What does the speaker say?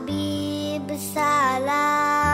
Habib Salam.